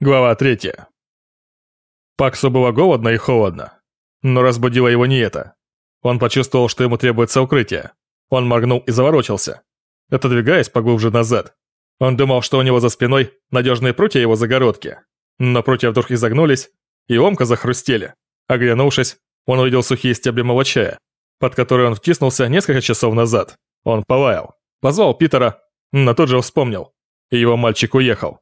Глава 3. Паксу было голодно и холодно. Но разбудило его не это. Он почувствовал, что ему требуется укрытие. Он моргнул и заворочился, отодвигаясь поглубже назад. Он думал, что у него за спиной надежные прутья его загородки. Но прутья вдруг изогнулись и ломко захрустели. Оглянувшись, он увидел сухие стебли молочая, под которые он втиснулся несколько часов назад. Он полаял, позвал Питера, но тут же вспомнил. И его мальчик уехал.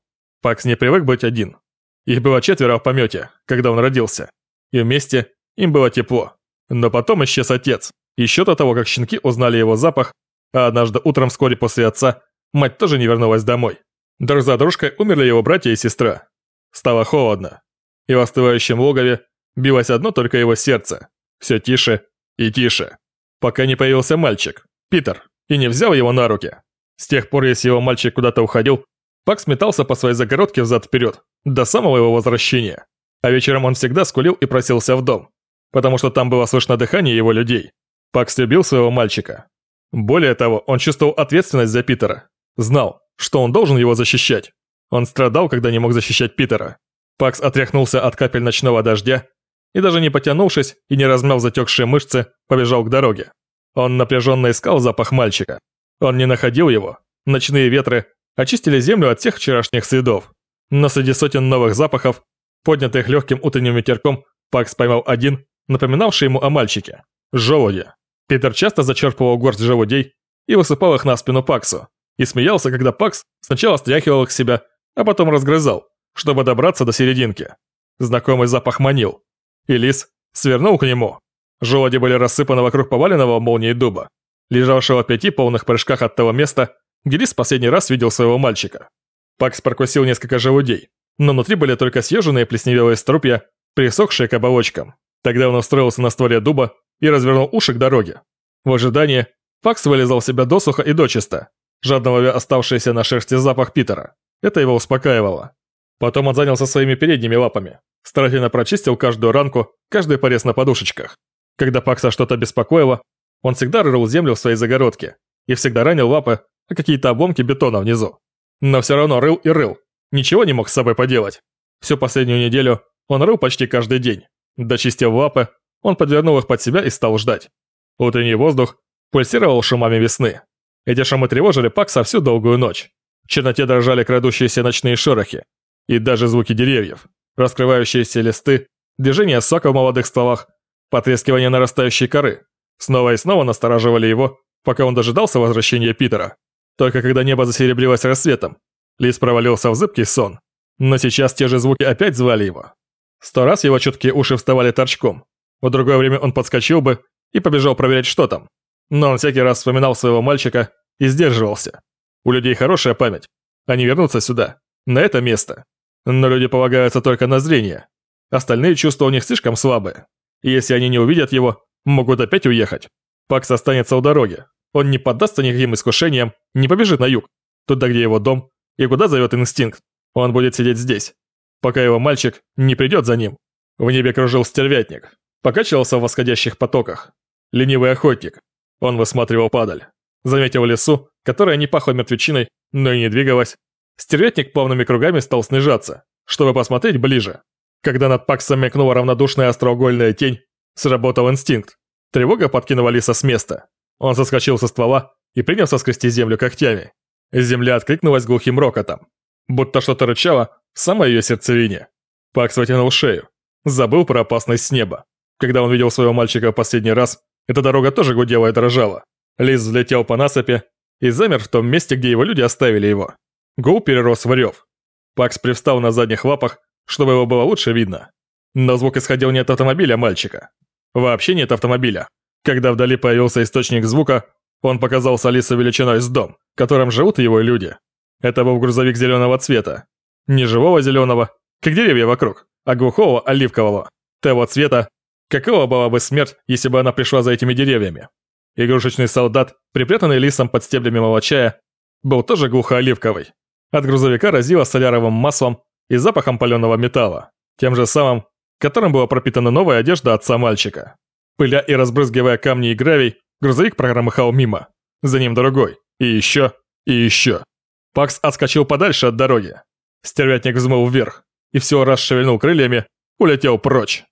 Пакс не привык быть один. Их было четверо в помете, когда он родился. И вместе им было тепло. Но потом исчез отец. Еще до того, как щенки узнали его запах, а однажды утром вскоре после отца, мать тоже не вернулась домой. Друг за дружкой умерли его братья и сестра. Стало холодно. И в остывающем логове билось одно только его сердце. Все тише и тише. Пока не появился мальчик, Питер, и не взял его на руки. С тех пор, если его мальчик куда-то уходил, Пакс метался по своей загородке взад-вперед, до самого его возвращения. А вечером он всегда скулил и просился в дом, потому что там было слышно дыхание его людей. Пакс любил своего мальчика. Более того, он чувствовал ответственность за Питера. Знал, что он должен его защищать. Он страдал, когда не мог защищать Питера. Пакс отряхнулся от капель ночного дождя и даже не потянувшись и не размял затекшие мышцы, побежал к дороге. Он напряженно искал запах мальчика. Он не находил его. Ночные ветры очистили землю от всех вчерашних следов. Но среди сотен новых запахов, поднятых легким утренним ветерком, Пакс поймал один, напоминавший ему о мальчике – желуди. Питер часто зачерпывал горсть желудей и высыпал их на спину Паксу, и смеялся, когда Пакс сначала стряхивал их себя, а потом разгрызал, чтобы добраться до серединки. Знакомый запах манил. И лис свернул к нему. Желуди были рассыпаны вокруг поваленного молнией дуба, лежавшего в пяти полных прыжках от того места, где Лис последний раз видел своего мальчика. Пакс прокусил несколько желудей, но внутри были только съеженные плесневелые струпья, присохшие к оболочкам. Тогда он устроился на стволе дуба и развернул уши к дороге. В ожидании Пакс вылезал себя досуха и дочисто, жадно ловя оставшийся на шерсти запах Питера. Это его успокаивало. Потом он занялся своими передними лапами, старательно прочистил каждую ранку, каждый порез на подушечках. Когда Пакса что-то беспокоило, он всегда рыл землю в своей загородке и всегда ранил лапы а какие-то обломки бетона внизу. Но все равно рыл и рыл. Ничего не мог с собой поделать. Всю последнюю неделю он рыл почти каждый день. Дочистив лапы, он подвернул их под себя и стал ждать. Утренний воздух пульсировал шумами весны. Эти шумы тревожили Пакса всю долгую ночь. В черноте дрожали крадущиеся ночные шорохи. И даже звуки деревьев, раскрывающиеся листы, движение сока в молодых стволах, потрескивание нарастающей коры. Снова и снова настораживали его, пока он дожидался возвращения Питера. Только когда небо засеребрилось рассветом, Лис провалился в зыбкий сон. Но сейчас те же звуки опять звали его. Сто раз его чуткие уши вставали торчком. В другое время он подскочил бы и побежал проверять, что там. Но он всякий раз вспоминал своего мальчика и сдерживался. У людей хорошая память. Они вернутся сюда, на это место. Но люди полагаются только на зрение. Остальные чувства у них слишком слабые. И если они не увидят его, могут опять уехать. Пакс останется у дороги, он не поддастся никаким искушениям, не побежит на юг, туда, где его дом, и куда зовет инстинкт. Он будет сидеть здесь, пока его мальчик не придет за ним. В небе кружил стервятник, покачивался в восходящих потоках. Ленивый охотник. Он высматривал падаль. Заметил лесу, которая не пахла мертвечиной, но и не двигалась. Стервятник плавными кругами стал снижаться, чтобы посмотреть ближе. Когда над Паксом мелькнула равнодушная остроугольная тень, сработал инстинкт. Тревога подкинула лиса с места. Он соскочил со ствола и принялся скрести землю когтями. Земля откликнулась глухим рокотом, будто что-то рычало в самой ее сердцевине. Пакс вытянул шею, забыл про опасность с неба. Когда он видел своего мальчика в последний раз, эта дорога тоже гудела и дрожала. Лис взлетел по насыпи и замер в том месте, где его люди оставили его. Гул перерос в рев. Пакс привстал на задних лапах, чтобы его было лучше видно. Но звук исходил не от автомобиля мальчика. Вообще нет автомобиля. Когда вдали появился источник звука, он показался Алисе величиной с дом, в котором живут его люди. Это был грузовик зеленого цвета. Не живого зеленого, как деревья вокруг, а глухого оливкового. Того цвета, какого была бы смерть, если бы она пришла за этими деревьями. Игрушечный солдат, припрятанный лисом под стеблями молочая, был тоже глухо-оливковый. От грузовика разило соляровым маслом и запахом паленого металла, тем же самым, которым была пропитана новая одежда отца мальчика. Пыля и разбрызгивая камни и гравий, грузовик прогромыхал мимо. За ним другой. И еще, и еще. Пакс отскочил подальше от дороги. Стервятник взмыл вверх. и всего раз шевельнул крыльями, улетел прочь.